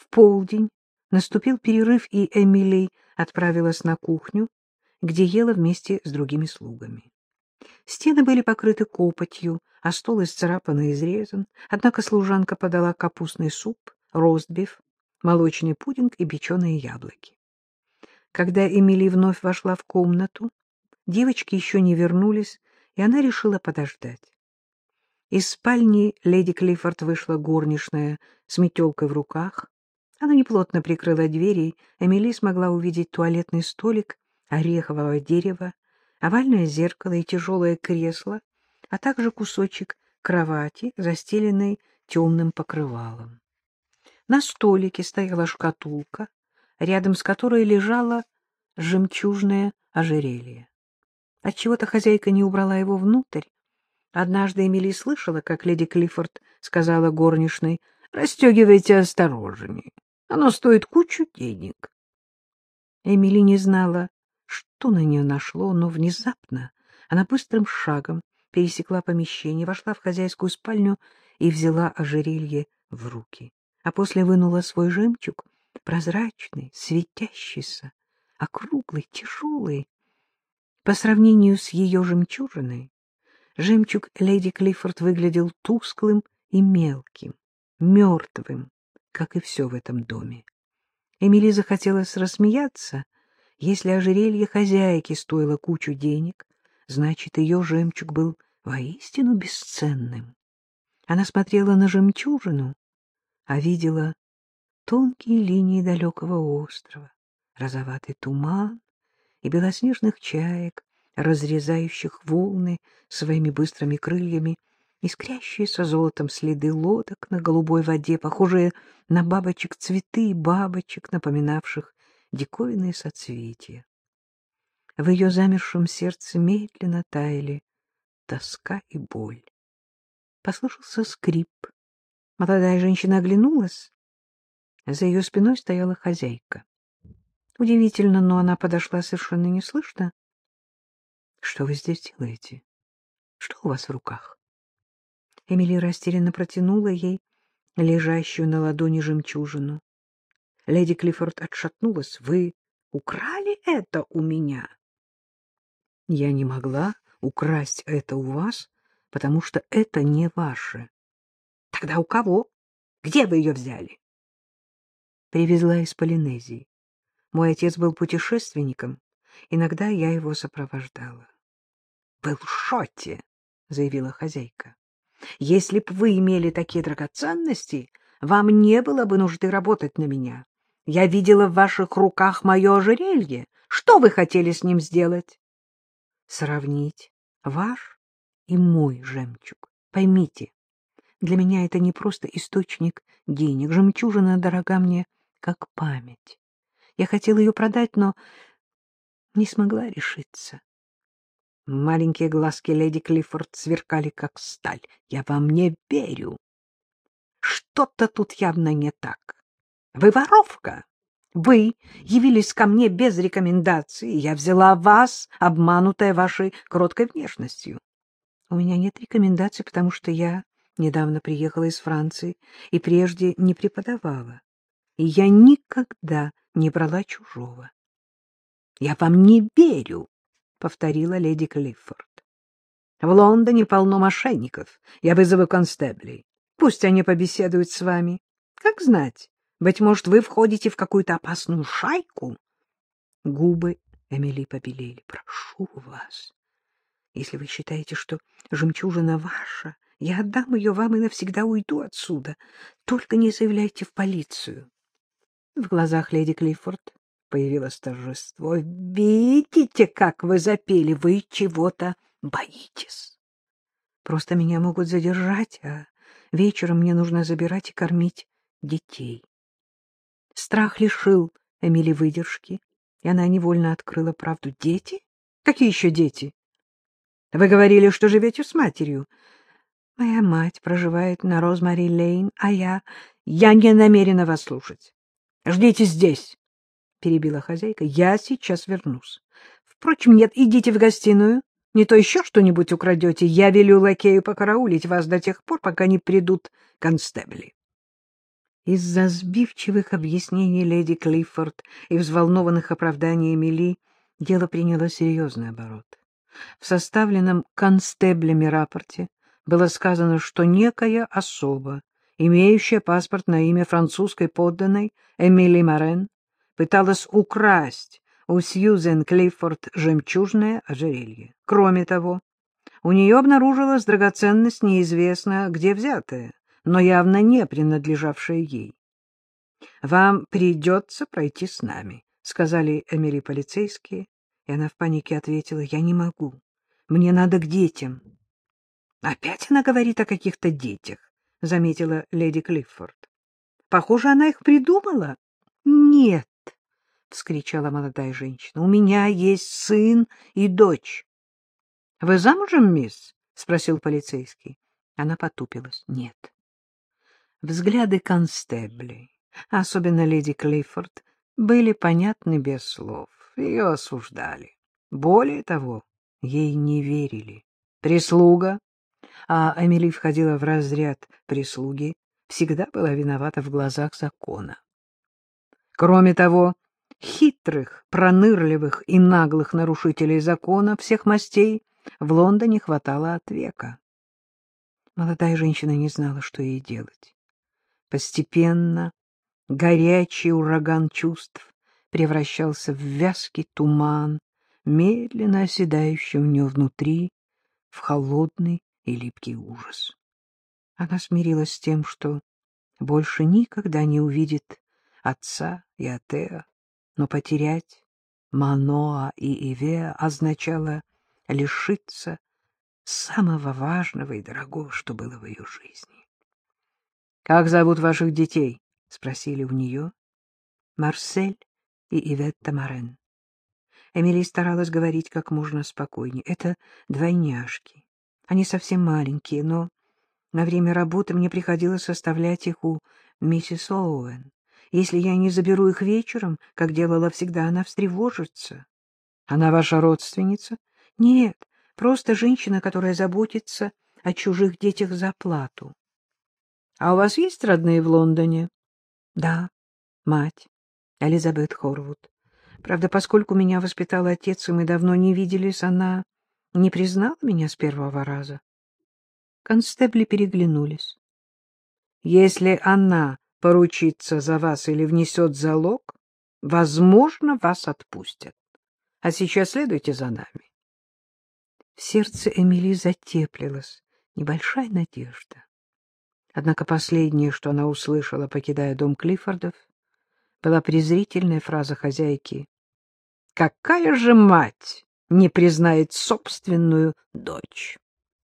В полдень наступил перерыв, и Эмили отправилась на кухню, где ела вместе с другими слугами. Стены были покрыты копотью, а стол исцарапан и изрезан, однако служанка подала капустный суп, ростбиф, молочный пудинг и печеные яблоки. Когда Эмили вновь вошла в комнату, девочки еще не вернулись, и она решила подождать. Из спальни леди Клиффорд вышла горничная с метелкой в руках. Она неплотно прикрыла двери, Эмили смогла увидеть туалетный столик орехового дерева, овальное зеркало и тяжелое кресло, а также кусочек кровати, застеленной темным покрывалом. На столике стояла шкатулка, рядом с которой лежало жемчужное ожерелье. Отчего-то хозяйка не убрала его внутрь. Однажды Эмили слышала, как леди Клиффорд сказала горничной, «Расстегивайте осторожнее, оно стоит кучу денег». Эмили не знала, что на нее нашло, но внезапно она быстрым шагом пересекла помещение, вошла в хозяйскую спальню и взяла ожерелье в руки, а после вынула свой жемчуг, прозрачный, светящийся, округлый, тяжелый. По сравнению с ее жемчужиной, жемчуг леди Клиффорд выглядел тусклым и мелким, мертвым, как и все в этом доме. Эмили захотелось рассмеяться, если ожерелье хозяйки стоило кучу денег, значит, ее жемчуг был воистину бесценным. Она смотрела на жемчужину, а видела тонкие линии далекого острова, розоватый туман и белоснежных чаек, разрезающих волны своими быстрыми крыльями, искрящиеся золотом следы лодок на голубой воде, похожие на бабочек цветы и бабочек, напоминавших диковинные соцветия. В ее замершем сердце медленно таяли тоска и боль. Послышался скрип. Молодая женщина оглянулась. За ее спиной стояла хозяйка. Удивительно, но она подошла совершенно неслышно. — Что вы здесь делаете? Что у вас в руках? Эмили растерянно протянула ей лежащую на ладони жемчужину. Леди Клиффорд отшатнулась. — Вы украли это у меня? — Я не могла украсть это у вас, потому что это не ваше. — Тогда у кого? Где вы ее взяли? — Привезла из Полинезии. Мой отец был путешественником. Иногда я его сопровождала. — Вы лжете, — заявила хозяйка. — Если б вы имели такие драгоценности, вам не было бы нужды работать на меня. Я видела в ваших руках мое ожерелье. Что вы хотели с ним сделать? Сравнить ваш и мой жемчуг. Поймите, для меня это не просто источник денег. Жемчужина дорога мне, как память. Я хотела ее продать, но не смогла решиться. Маленькие глазки леди Клиффорд сверкали, как сталь. Я вам не верю. Что-то тут явно не так. Вы воровка. Вы явились ко мне без рекомендации, я взяла вас, обманутая вашей кроткой внешностью. У меня нет рекомендаций, потому что я недавно приехала из Франции и прежде не преподавала. И я никогда не брала чужого. — Я вам не верю, — повторила леди Клиффорд. — В Лондоне полно мошенников. Я вызову констеблей. Пусть они побеседуют с вами. Как знать, быть может, вы входите в какую-то опасную шайку? Губы Эмили побелели. Прошу вас, если вы считаете, что жемчужина ваша, я отдам ее вам и навсегда уйду отсюда. Только не заявляйте в полицию. В глазах леди Клиффорд появилось торжество. Видите, как вы запели? Вы чего-то боитесь. Просто меня могут задержать, а вечером мне нужно забирать и кормить детей. Страх лишил Эмили выдержки, и она невольно открыла правду. «Дети? Какие еще дети? Вы говорили, что живете с матерью. Моя мать проживает на Розмари-Лейн, а я... Я не намерена вас слушать. Ждите здесь, — перебила хозяйка. Я сейчас вернусь. Впрочем, нет, идите в гостиную. Не то еще что-нибудь украдете. Я велю лакею покараулить вас до тех пор, пока не придут констебли. Из-за сбивчивых объяснений леди Клиффорд и взволнованных оправданий Эмили дело приняло серьезный оборот. В составленном констеблями рапорте было сказано, что некая особа, имеющая паспорт на имя французской подданной Эмили Морен, пыталась украсть у Сьюзен Клиффорд жемчужное ожерелье. Кроме того, у нее обнаружилась драгоценность неизвестно где взятая, но явно не принадлежавшая ей. — Вам придется пройти с нами, — сказали Эмили полицейские, и она в панике ответила, — я не могу, мне надо к детям. — Опять она говорит о каких-то детях, — заметила леди Клиффорд. — Похоже, она их придумала. — Нет, — вскричала молодая женщина, — у меня есть сын и дочь. — Вы замужем, мисс? — спросил полицейский. Она потупилась. — Нет. Взгляды констеблей, особенно леди Клиффорд, были понятны без слов. Ее осуждали. Более того, ей не верили. Прислуга, а Эмили входила в разряд прислуги, всегда была виновата в глазах закона. Кроме того, хитрых, пронырливых и наглых нарушителей закона всех мастей в Лондоне хватало от века. Молодая женщина не знала, что ей делать. Постепенно горячий ураган чувств превращался в вязкий туман, медленно оседающий у нее внутри, в холодный и липкий ужас. Она смирилась с тем, что больше никогда не увидит отца и Атеа, но потерять Маноа и Ивеа означало лишиться самого важного и дорогого, что было в ее жизни. — Как зовут ваших детей? — спросили у нее. — Марсель и Иветта Морен. Эмили старалась говорить как можно спокойнее. Это двойняшки. Они совсем маленькие, но на время работы мне приходилось оставлять их у миссис Оуэн. Если я не заберу их вечером, как делала всегда, она встревожится. Она ваша родственница? Нет, просто женщина, которая заботится о чужих детях за плату. А у вас есть родные в Лондоне? Да, мать, Элизабет Хорвуд. Правда, поскольку меня воспитал отец, и мы давно не виделись, она не признала меня с первого раза. Констебли переглянулись. Если она поручится за вас или внесет залог, возможно, вас отпустят. А сейчас следуйте за нами. В сердце Эмили затеплилась небольшая надежда. Однако последнее, что она услышала, покидая дом Клиффордов, была презрительная фраза хозяйки. «Какая же мать не признает собственную дочь?»